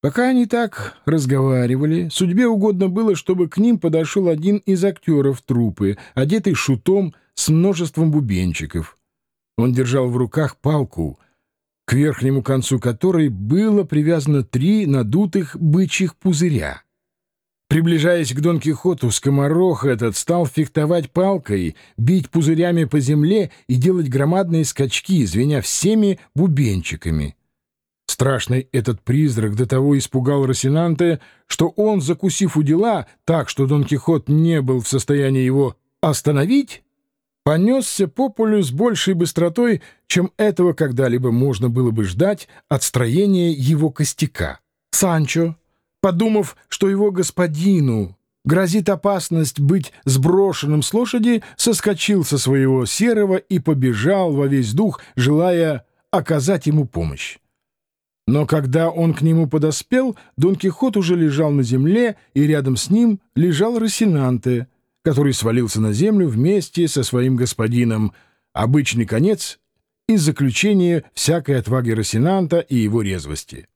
Пока они так разговаривали, судьбе угодно было, чтобы к ним подошел один из актеров трупы, одетый шутом с множеством бубенчиков. Он держал в руках палку, к верхнему концу которой было привязано три надутых бычьих пузыря. Приближаясь к Дон Кихоту, скоморох этот стал фехтовать палкой, бить пузырями по земле и делать громадные скачки, звеня всеми бубенчиками. Страшный этот призрак до того испугал Росинанте, что он, закусив у дела так, что Дон Кихот не был в состоянии его остановить, понесся по полю с большей быстротой, чем этого когда-либо можно было бы ждать от строения его костяка. Санчо, подумав, что его господину грозит опасность быть сброшенным с лошади, соскочил со своего серого и побежал во весь дух, желая оказать ему помощь. Но когда он к нему подоспел, Дон Кихот уже лежал на земле, и рядом с ним лежал Росинанте, который свалился на землю вместе со своим господином. Обычный конец из заключения всякой отваги Росинанта и его резвости.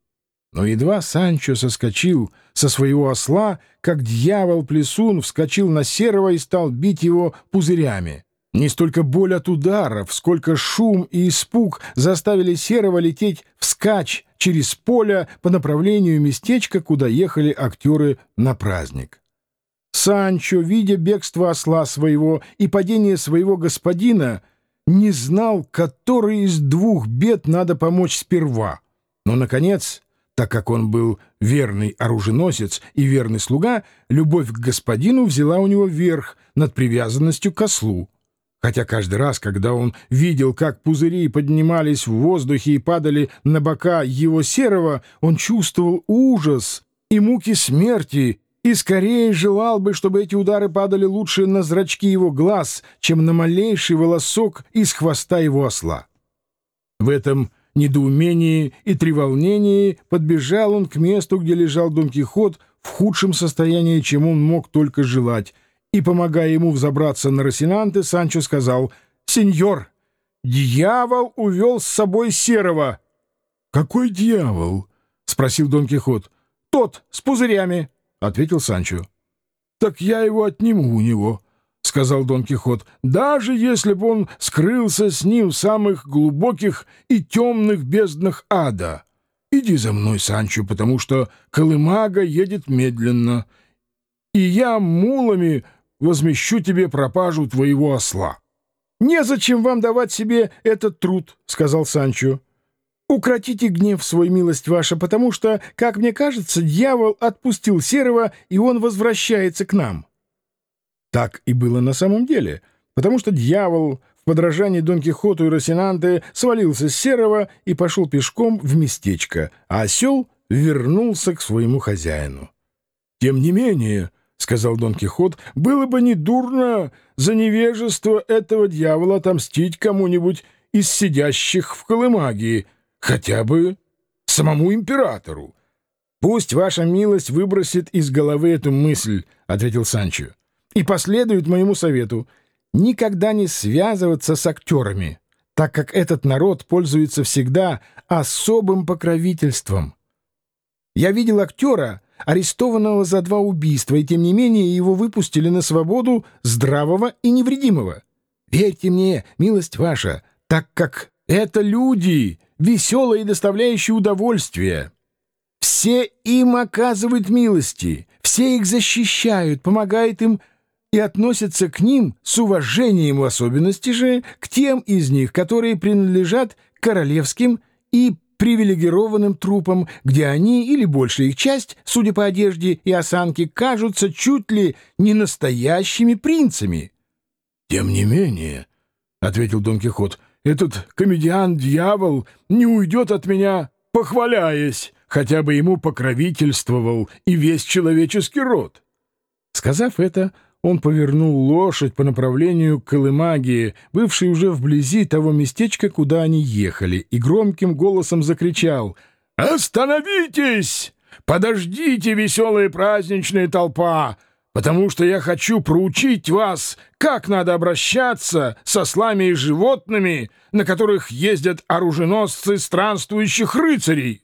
Но едва Санчо соскочил со своего осла, как дьявол-плесун вскочил на серого и стал бить его пузырями. Не столько боль от ударов, сколько шум и испуг заставили Серого лететь вскачь через поле по направлению местечка, куда ехали актеры на праздник. Санчо, видя бегство осла своего и падение своего господина, не знал, который из двух бед надо помочь сперва. Но, наконец, так как он был верный оруженосец и верный слуга, любовь к господину взяла у него верх над привязанностью к ослу. Хотя каждый раз, когда он видел, как пузыри поднимались в воздухе и падали на бока его серого, он чувствовал ужас и муки смерти, и скорее желал бы, чтобы эти удары падали лучше на зрачки его глаз, чем на малейший волосок из хвоста его осла. В этом недоумении и треволнении подбежал он к месту, где лежал Дон Кихот в худшем состоянии, чем он мог только желать, и, помогая ему взобраться на Росинанте, Санчо сказал, «Сеньор, дьявол увел с собой Серого». «Какой дьявол?» — спросил Дон Кихот. «Тот, с пузырями», — ответил Санчо. «Так я его отниму у него», — сказал Дон Кихот, «даже если бы он скрылся с ним в самых глубоких и темных безднах ада. Иди за мной, Санчо, потому что Колымага едет медленно, и я мулами возмещу тебе пропажу твоего осла. — Незачем вам давать себе этот труд, — сказал Санчо. — Укротите гнев свой, милость ваша, потому что, как мне кажется, дьявол отпустил Серого, и он возвращается к нам. Так и было на самом деле, потому что дьявол в подражании Дон Кихоту и Росинанте свалился с Серого и пошел пешком в местечко, а осел вернулся к своему хозяину. — Тем не менее, —— сказал Дон Кихот, — было бы недурно за невежество этого дьявола отомстить кому-нибудь из сидящих в Колымагии, хотя бы самому императору. — Пусть ваша милость выбросит из головы эту мысль, — ответил Санчо, — и последует моему совету никогда не связываться с актерами, так как этот народ пользуется всегда особым покровительством. Я видел актера, арестованного за два убийства, и тем не менее его выпустили на свободу здравого и невредимого. Верьте мне, милость ваша, так как это люди, веселые и доставляющие удовольствие. Все им оказывают милости, все их защищают, помогают им и относятся к ним с уважением, в особенности же к тем из них, которые принадлежат королевским и привилегированным трупам, где они или большая их часть, судя по одежде и осанке, кажутся чуть ли не настоящими принцами. — Тем не менее, — ответил Дон Кихот, — этот комедиан-дьявол не уйдет от меня, похваляясь, хотя бы ему покровительствовал и весь человеческий род. Сказав это, он повернул лошадь по направлению к Колымагии, бывшей уже вблизи того местечка, куда они ехали, и громким голосом закричал «Остановитесь! Подождите, веселая праздничная толпа!» потому что я хочу проучить вас, как надо обращаться со слами и животными, на которых ездят оруженосцы странствующих рыцарей.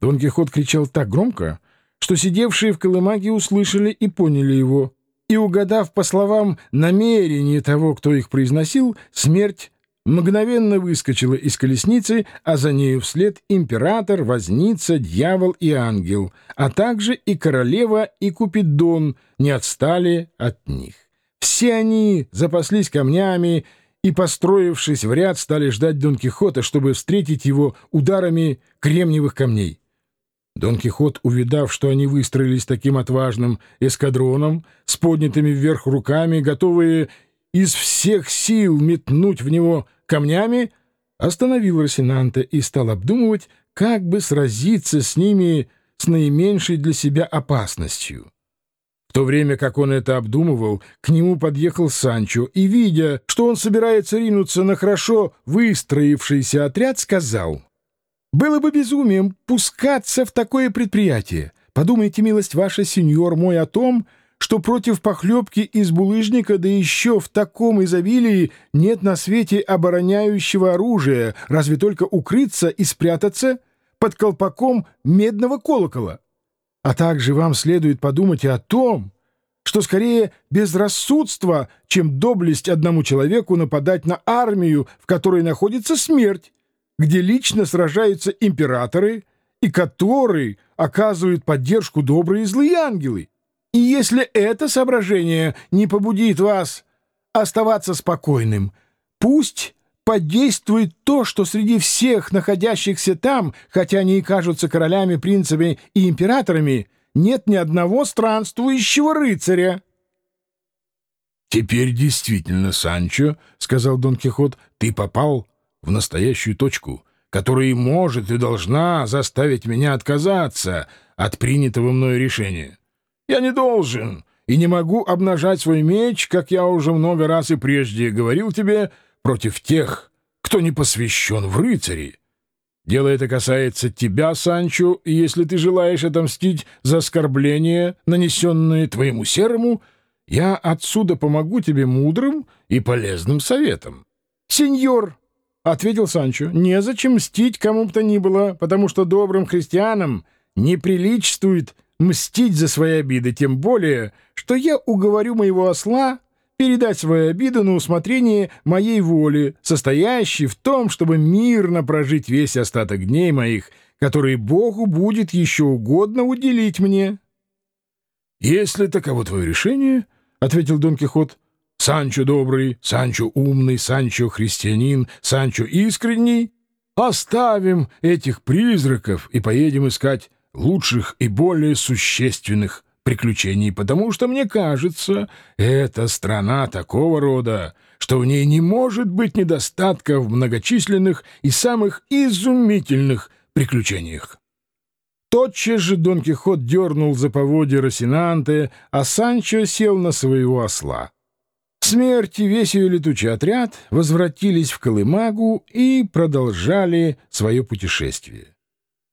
Дон Кихот кричал так громко, что сидевшие в колымаге услышали и поняли его. И, угадав по словам намерение того, кто их произносил, смерть мгновенно выскочила из колесницы, а за нею вслед император, возница, дьявол и ангел, а также и королева и Купидон не отстали от них. Все они запаслись камнями и, построившись в ряд, стали ждать Дон Кихота, чтобы встретить его ударами кремниевых камней. Дон Кихот, увидав, что они выстроились таким отважным эскадроном, с поднятыми вверх руками, готовые из всех сил метнуть в него камнями, остановил Росинанта и стал обдумывать, как бы сразиться с ними с наименьшей для себя опасностью. В то время как он это обдумывал, к нему подъехал Санчо и, видя, что он собирается ринуться на хорошо выстроившийся отряд, сказал — было бы безумием пускаться в такое предприятие. Подумайте, милость ваша, сеньор мой, о том, что против похлебки из булыжника, да еще в таком изобилии, нет на свете обороняющего оружия, разве только укрыться и спрятаться под колпаком медного колокола. А также вам следует подумать и о том, что скорее безрассудство, чем доблесть одному человеку нападать на армию, в которой находится смерть, где лично сражаются императоры и которые оказывают поддержку добрые и злые ангелы. И если это соображение не побудит вас оставаться спокойным, пусть подействует то, что среди всех находящихся там, хотя они и кажутся королями, принцами и императорами, нет ни одного странствующего рыцаря. «Теперь действительно, Санчо, — сказал Дон Кихот, — ты попал в настоящую точку, которая может и должна заставить меня отказаться от принятого мною решения. Я не должен и не могу обнажать свой меч, как я уже много раз и прежде говорил тебе, против тех, кто не посвящен в рыцари. Дело это касается тебя, Санчо, и если ты желаешь отомстить за оскорбление, нанесенное твоему серому, я отсюда помогу тебе мудрым и полезным советом. — Сеньор! — ответил Санчо, — незачем мстить кому бы то ни было, потому что добрым христианам не приличествует мстить за свои обиды, тем более, что я уговорю моего осла передать свои обиды на усмотрение моей воли, состоящей в том, чтобы мирно прожить весь остаток дней моих, которые Богу будет еще угодно уделить мне. — Если таково твое решение, — ответил Дон Кихот, Санчо добрый, Санчо умный, Санчо христианин, Санчо искренний. Оставим этих призраков и поедем искать лучших и более существенных приключений, потому что, мне кажется, эта страна такого рода, что в ней не может быть недостатка в многочисленных и самых изумительных приключениях. Тотчас же Дон Кихот дернул за поводья Росинанте, а Санчо сел на своего осла. Смерть и весь ее летучий отряд возвратились в Колымагу и продолжали свое путешествие.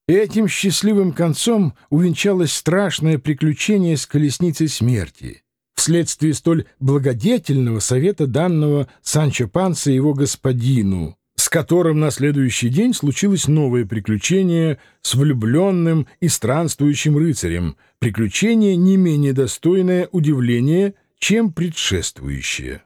Этим счастливым концом увенчалось страшное приключение с колесницей смерти, вследствие столь благодетельного совета данного Санчо Панса его господину, с которым на следующий день случилось новое приключение с влюбленным и странствующим рыцарем, приключение не менее достойное удивления, чем предшествующее.